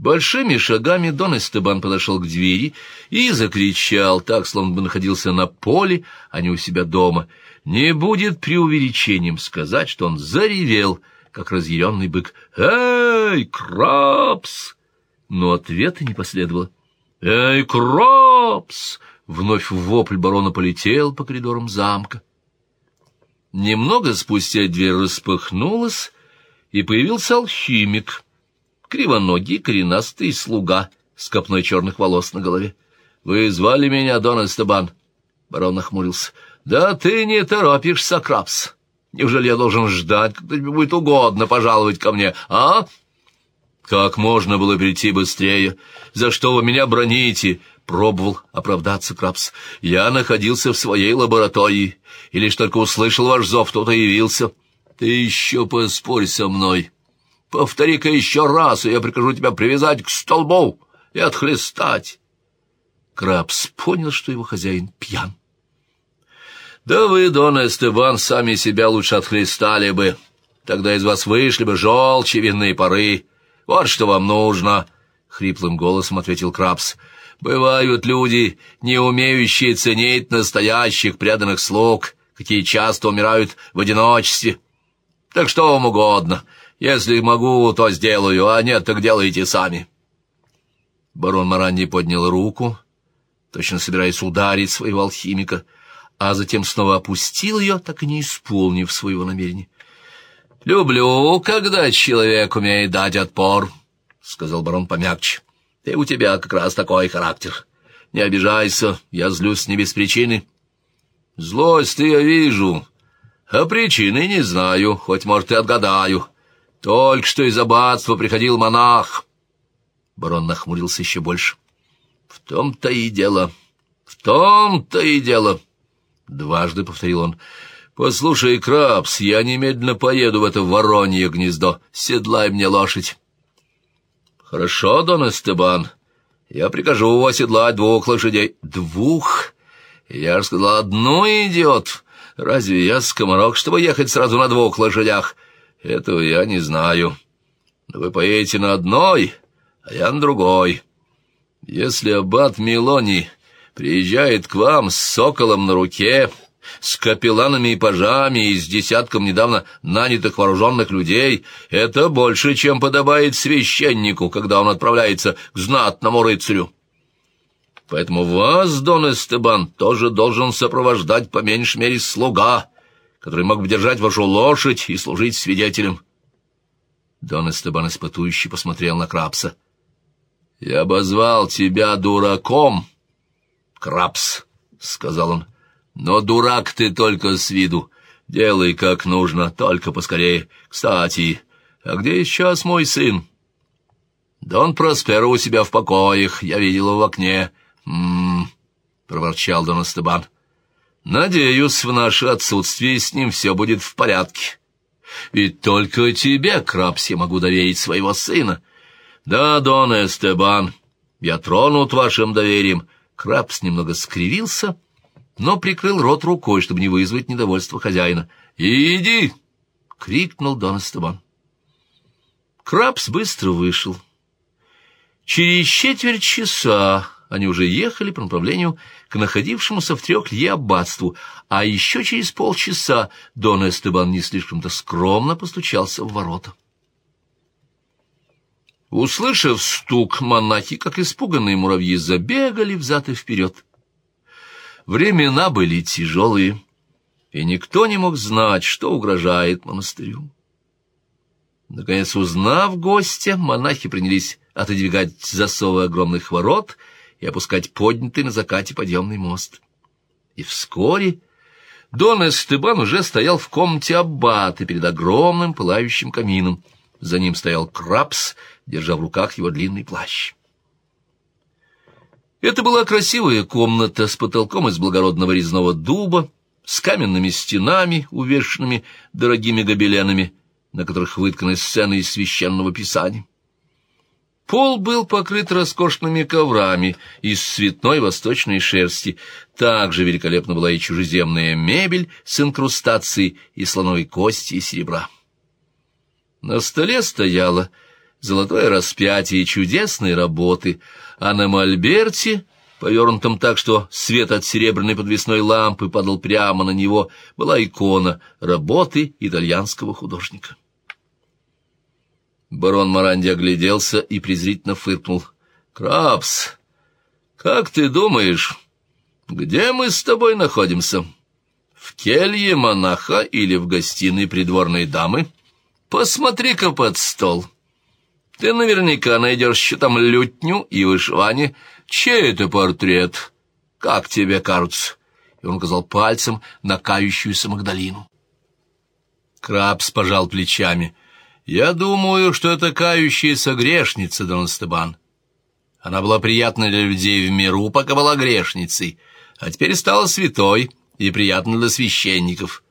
Большими шагами Дон Эстебан подошел к двери и закричал, так, словно бы находился на поле, а не у себя дома. Не будет преувеличением сказать, что он заревел, как разъяренный бык. «Эй, Крабс!» Но ответа не последовало. «Эй, Крабс!» Вновь вопль барона полетел по коридорам замка. Немного спустя дверь распахнулась, и появился алхимик — кривоногий, коренастый слуга с копной черных волос на голове. — Вы звали меня, Дон Эстебан? Барон нахмурился. — Да ты не торопишься, Крабс. Неужели я должен ждать, когда тебе будет угодно пожаловать ко мне, а? — Как можно было прийти быстрее? За что вы меня броните? Пробовал оправдаться Крабс. Я находился в своей лаборатории, и лишь только услышал ваш зов, кто-то явился. Ты еще поспорь со мной. — Повтори-ка еще раз, и я прикажу тебя привязать к столбу и отхлестать. Крабс понял, что его хозяин пьян. Да вы, Дон Эстебан, сами себя лучше отхлестали бы. Тогда из вас вышли бы желчи винные пары. Вот что вам нужно, — хриплым голосом ответил Крабс. Бывают люди, не умеющие ценить настоящих преданных слуг, какие часто умирают в одиночестве. Так что вам угодно — если могу, то сделаю, а нет, так делайте сами. Барон Маранди поднял руку, точно собираясь ударить своего алхимика, а затем снова опустил ее, так и не исполнив своего намерения. «Люблю, когда человек умеет дать отпор», — сказал барон помягче. «Ты у тебя как раз такой характер. Не обижайся, я злюсь не без причины». «Злость я вижу, а причины не знаю, хоть, может, и отгадаю». Только что из аббатства приходил монах. Барон нахмурился еще больше. В том-то и дело, в том-то и дело. Дважды повторил он. Послушай, Крабс, я немедленно поеду в это воронье гнездо. Седлай мне лошадь. Хорошо, Дон Эстебан. Я прикажу оседлать двух лошадей. Двух? Я же сказал, одну идет. Разве я скоморок, чтобы ехать сразу на двух лошадях? — этого я не знаю. Но вы поедете на одной, а я на другой. Если аббат Милони приезжает к вам с соколом на руке, с капелланами и пажами и с десятком недавно нанятых вооруженных людей, это больше, чем подобает священнику, когда он отправляется к знатному рыцарю. Поэтому вас, Дон Эстебан, тоже должен сопровождать по меньшей мере слуга, который мог бы держать вашу лошадь и служить свидетелем. Дон Эстебан испытующий посмотрел на Крабса. — Я обозвал тебя дураком, Крабс, — сказал он. — Но дурак ты только с виду. Делай как нужно, только поскорее. Кстати, а где сейчас мой сын? Дон Просперо у себя в покоях, я видел его в окне. М-м, проворчал Дон Эстебан. — Надеюсь, в наше отсутствие с ним все будет в порядке. Ведь только тебе, Крабс, я могу доверить своего сына. Да, Дон Эстебан, я тронут вашим доверием. Крабс немного скривился, но прикрыл рот рукой, чтобы не вызвать недовольство хозяина. «Иди!» — крикнул Дон Эстебан. Крабс быстро вышел. Через четверть часа они уже ехали по направлению к находившемуся в трех лье аббатству, а еще через полчаса Дон Эстебан не слишком-то скромно постучался в ворота. Услышав стук, монахи, как испуганные муравьи, забегали взад и вперед. Времена были тяжелые, и никто не мог знать, что угрожает монастырю. Наконец, узнав гостя, монахи принялись отодвигать засовы огромных ворот — и опускать поднятый на закате подъемный мост. И вскоре Дон Эстебан уже стоял в комнате аббата перед огромным пылающим камином. За ним стоял Крабс, держа в руках его длинный плащ. Это была красивая комната с потолком из благородного резного дуба, с каменными стенами, увешанными дорогими гобеленами, на которых вытканы сцены из священного писания. Пол был покрыт роскошными коврами из цветной восточной шерсти. Также великолепна была и чужеземная мебель с инкрустацией из слоновой кости и серебра. На столе стояла золотое распятие чудесной работы, а на мольберте, повернутом так, что свет от серебряной подвесной лампы падал прямо на него, была икона работы итальянского художника. Барон Маранди огляделся и презрительно фыркнул. «Крабс, как ты думаешь, где мы с тобой находимся? В келье монаха или в гостиной придворной дамы? Посмотри-ка под стол. Ты наверняка найдешь еще там лютню и вышивание. Чей это портрет? Как тебе кажется?» И он указал пальцем на кающуюся Магдалину. Крабс пожал плечами — я думаю, что это кающаяся грешница, Дон Стебан. Она была приятна для людей в миру, пока была грешницей, а теперь стала святой и приятна для священников.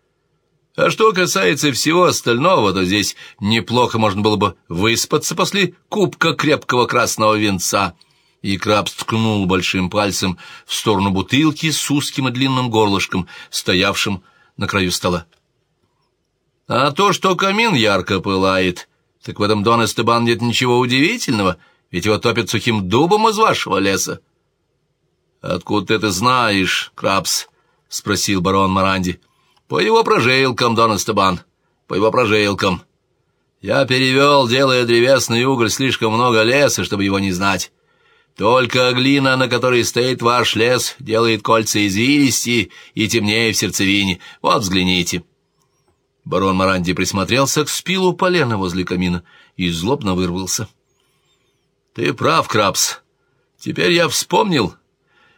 А что касается всего остального, то здесь неплохо можно было бы выспаться после кубка крепкого красного венца. И краб ткнул большим пальцем в сторону бутылки с узким и длинным горлышком, стоявшим на краю стола. А то, что камин ярко пылает, так в этом, Дон Эстебан, нет ничего удивительного, ведь его топят сухим дубом из вашего леса. — Откуда ты это знаешь, Крабс? — спросил барон Маранди. — По его прожилкам, Дон Эстебан, по его прожилкам. Я перевел, делая древесный уголь, слишком много леса, чтобы его не знать. Только глина, на которой стоит ваш лес, делает кольца извилисти и темнее в сердцевине. Вот взгляните. — Барон Маранди присмотрелся к спилу полена возле камина и злобно вырвался. «Ты прав, Крабс. Теперь я вспомнил.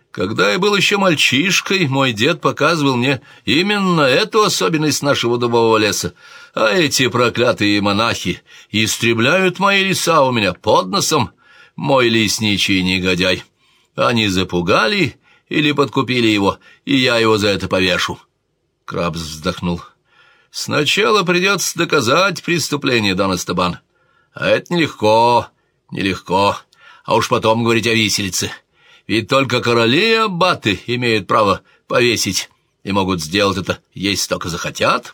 Когда я был еще мальчишкой, мой дед показывал мне именно эту особенность нашего дубового леса. А эти проклятые монахи истребляют мои леса у меня под носом, мой лесничий негодяй. Они запугали или подкупили его, и я его за это повешу». Крабс вздохнул. Сначала придется доказать преступление, Дон Эстебан. А это нелегко, нелегко. А уж потом говорить о виселице. Ведь только короли и аббаты имеют право повесить, и могут сделать это, если только захотят.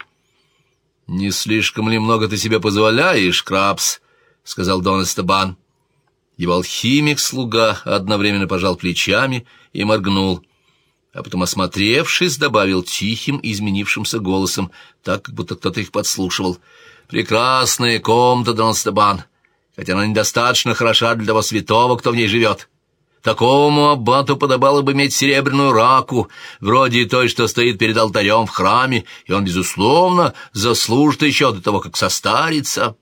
«Не слишком ли много ты себе позволяешь, Крабс?» — сказал Дон Эстебан. Его алхимик-слуга одновременно пожал плечами и моргнул — а потом, осмотревшись, добавил тихим, изменившимся голосом, так, как будто кто-то их подслушивал. «Прекрасная комната, Дон Стебан, хотя она недостаточно хороша для того святого, кто в ней живет. Такому аббату подобало бы иметь серебряную раку, вроде той, что стоит перед алтарем в храме, и он, безусловно, заслужит еще до того, как состарится».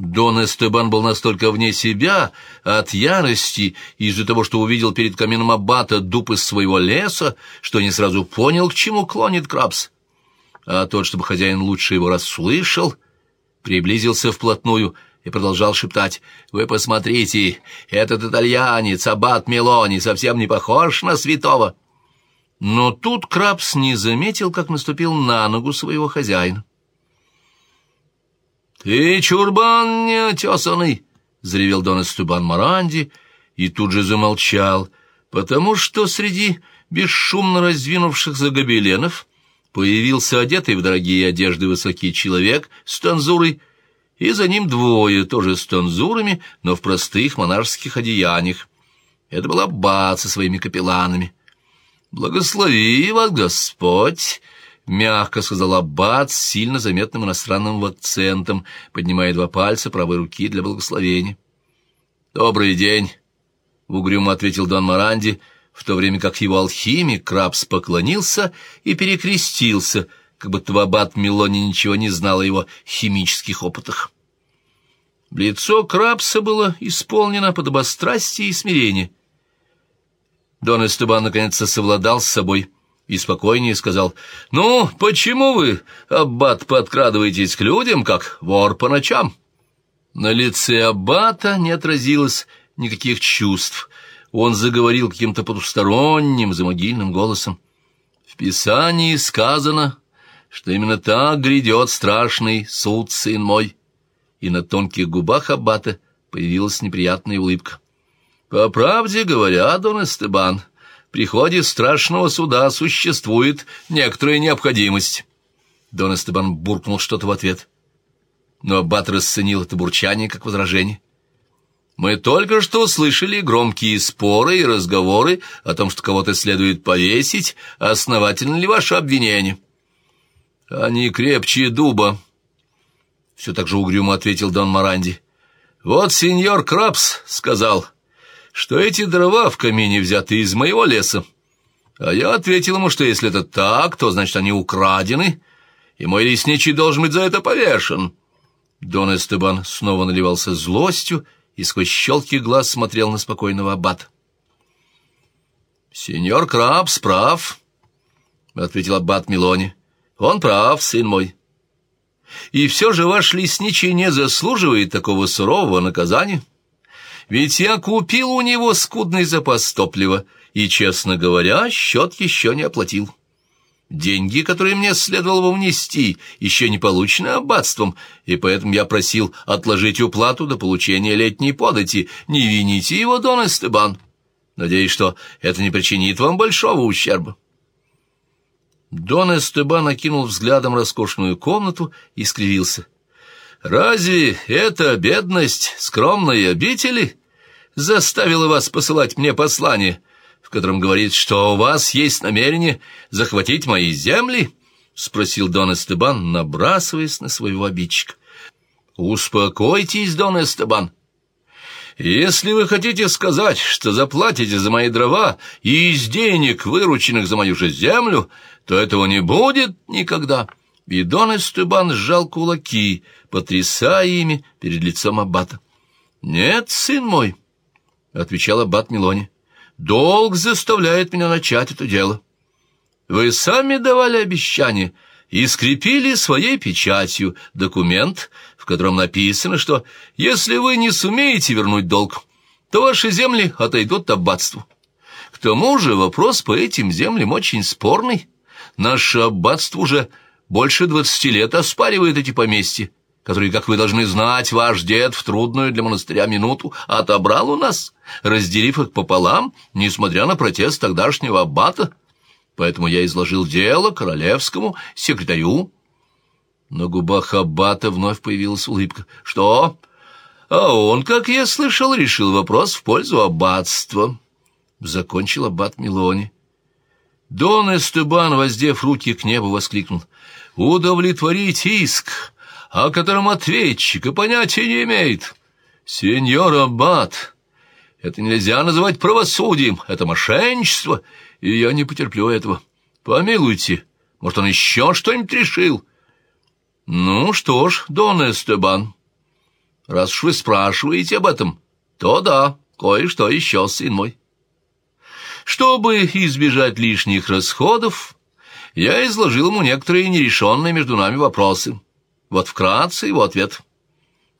Дон Эстебан был настолько вне себя от ярости из-за того, что увидел перед камином аббата дуб из своего леса, что не сразу понял, к чему клонит Крабс. А тот, чтобы хозяин лучше его расслышал, приблизился вплотную и продолжал шептать. «Вы посмотрите, этот итальянец, аббат Мелони, совсем не похож на святого». Но тут Крабс не заметил, как наступил на ногу своего хозяина. «Ты чурбан неотесанный!» — заревел Дон Эстебан Маранди и тут же замолчал, потому что среди бесшумно раздвинувшихся гобеленов появился одетый в дорогие одежды высокий человек с танзурой, и за ним двое, тоже с танзурами, но в простых монашеских одеяниях. Это был аббат со своими капелланами. «Благослови вас, Господь!» Мягко сказал Аббат с сильно заметным иностранным акцентом, поднимая два пальца правой руки для благословения. «Добрый день», — угрюмо ответил Дон Маранди, в то время как его алхимик Крабс поклонился и перекрестился, как будто Аббат Мелони ничего не знал о его химических опытах. Лицо Крабса было исполнено подобострастия и смирения. Дон Эстебан наконец совладал с собой — и спокойнее сказал, «Ну, почему вы, аббат, подкрадываетесь к людям, как вор по ночам?» На лице аббата не отразилось никаких чувств. Он заговорил каким-то потусторонним, замогильным голосом. «В Писании сказано, что именно так грядет страшный суд, сын мой». И на тонких губах аббата появилась неприятная улыбка. «По правде говоря, Дон Эстебан, приходе страшного суда существует некоторая необходимость. Дон Эстебан буркнул что-то в ответ. но аббат расценил это бурчание как возражение. Мы только что слышали громкие споры и разговоры о том, что кого-то следует повесить. Основательно ли ваше обвинение? Они крепче дуба. Все так же угрюмо ответил Дон Маранди. Вот сеньор Крабс сказал, что эти дрова в камине взяты из моего леса. А я ответил ему, что если это так, то значит они украдены, и мой лесничий должен быть за это повешен. Дон Эстебан снова наливался злостью и сквозь щелки глаз смотрел на спокойного аббата. «Сеньор Крабс прав», — ответил аббат Милони. «Он прав, сын мой. И все же ваш лесничий не заслуживает такого сурового наказания. Ведь я купил у него скудный запас топлива, и, честно говоря, счет еще не оплатил». Деньги, которые мне следовало бы внести, еще не получены аббатством, и поэтому я просил отложить уплату до получения летней подати. Не вините его, Дон Эстебан. Надеюсь, что это не причинит вам большого ущерба. Дон Эстебан окинул взглядом роскошную комнату и скривился. «Разве эта бедность скромной обители заставила вас посылать мне послание?» в котором говорит, что у вас есть намерение захватить мои земли?» — спросил Дон Эстебан, набрасываясь на своего обидчика. «Успокойтесь, Дон Эстебан. Если вы хотите сказать, что заплатите за мои дрова и из денег, вырученных за мою же землю, то этого не будет никогда». И Дон Эстебан сжал кулаки, потрясая ими перед лицом аббата. «Нет, сын мой», — отвечал аббат Милони. Долг заставляет меня начать это дело. Вы сами давали обещание и скрепили своей печатью документ, в котором написано, что если вы не сумеете вернуть долг, то ваши земли отойдут аббатству. К тому же вопрос по этим землям очень спорный. Наше аббатство уже больше двадцати лет оспаривает эти поместья, которые, как вы должны знать, ваш дед в трудную для монастыря минуту отобрал у нас, разделив их пополам, несмотря на протест тогдашнего аббата. Поэтому я изложил дело королевскому секретарю. На губах аббата вновь появилась улыбка. «Что?» «А он, как я слышал, решил вопрос в пользу аббатства», — закончил аббат Милони. Дон Эстебан, воздев руки к небу, воскликнул. «Удовлетворить иск!» О котором ответчик и понятия не имеет. Сеньор Аббат, это нельзя называть правосудием, это мошенничество, и я не потерплю этого. Помилуйте, может, он еще что-нибудь решил? Ну что ж, Дон Эстебан, раз уж вы спрашиваете об этом, то да, кое-что еще, сын мой. Чтобы избежать лишних расходов, я изложил ему некоторые нерешенные между нами вопросы. Вот вкратце его ответ.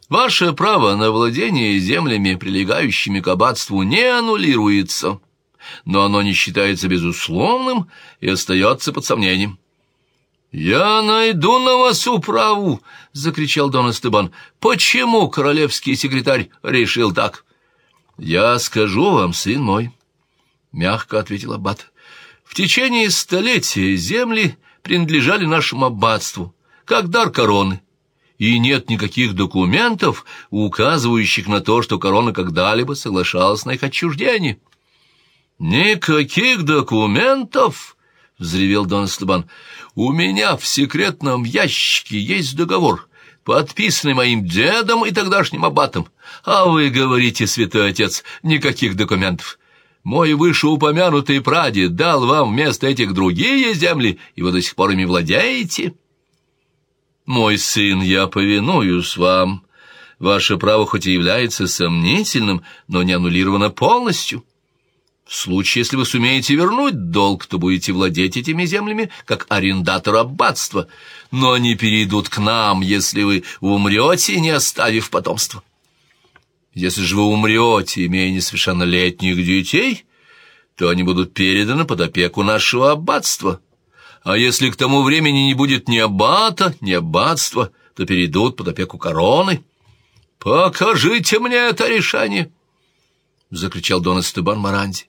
Ваше право на владение землями, прилегающими к аббатству, не аннулируется, но оно не считается безусловным и остается под сомнением. «Я найду на вас управу!» — закричал Дон Эстебан. «Почему королевский секретарь решил так?» «Я скажу вам, сын мой», — мягко ответил аббат. «В течение столетия земли принадлежали нашему аббатству, как дар короны, и нет никаких документов, указывающих на то, что корона когда-либо соглашалась на их отчуждение. «Никаких документов!» — взревел Дон Стебан. «У меня в секретном ящике есть договор, подписанный моим дедом и тогдашним аббатом. А вы говорите, святой отец, никаких документов. Мой вышеупомянутый прадед дал вам вместо этих другие земли, и вы до сих пор ими владеете». «Мой сын, я повинуюсь вам. Ваше право хоть и является сомнительным, но не аннулировано полностью. В случае, если вы сумеете вернуть долг, то будете владеть этими землями, как арендатор аббатства, но они перейдут к нам, если вы умрете, не оставив потомства. Если же вы умрете, имея несовершеннолетних детей, то они будут переданы под опеку нашего аббатства». А если к тому времени не будет ни аббата, ни аббатства, то перейдут под опеку короны. «Покажите мне это решение!» — закричал Дон Эстебан Маранди.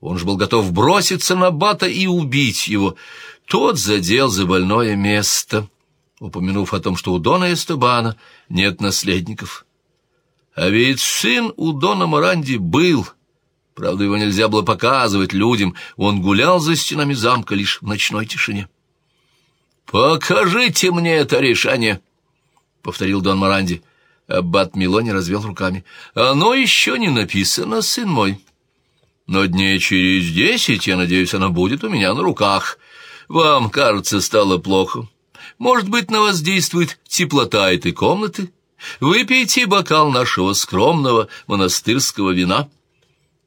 Он же был готов броситься на аббата и убить его. Тот задел за больное место, упомянув о том, что у Дона Эстебана нет наследников. А ведь сын у Дона Моранди был. Правда, его нельзя было показывать людям, он гулял за стенами замка лишь в ночной тишине. «Покажите мне это решение!» — повторил Дон Моранди. Аббат Милони развел руками. «Оно еще не написано, сын мой. Но дней через десять, я надеюсь, оно будет у меня на руках. Вам, кажется, стало плохо. Может быть, на вас действует теплота этой комнаты? Выпейте бокал нашего скромного монастырского вина».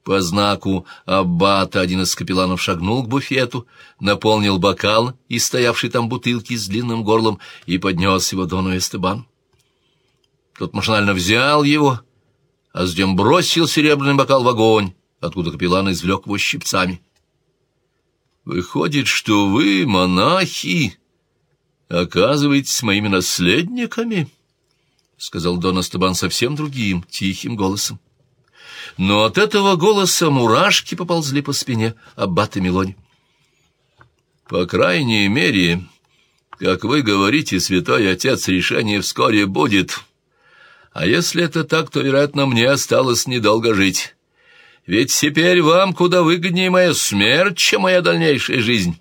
По знаку аббата один из капелланов шагнул к буфету, наполнил бокал из стоявшей там бутылки с длинным горлом и поднес его Дону Эстебан. Тот машинально взял его, а затем бросил серебряный бокал в огонь, откуда капеллан извлек его щипцами. «Выходит, что вы, монахи, оказываетесь моими наследниками?» — сказал Дон Эстебан совсем другим, тихим голосом но от этого голоса мурашки поползли по спине аббата Милони. «По крайней мере, как вы говорите, святой отец, решение вскоре будет. А если это так, то, вероятно, мне осталось недолго жить. Ведь теперь вам куда выгоднее моя смерть, чем моя дальнейшая жизнь».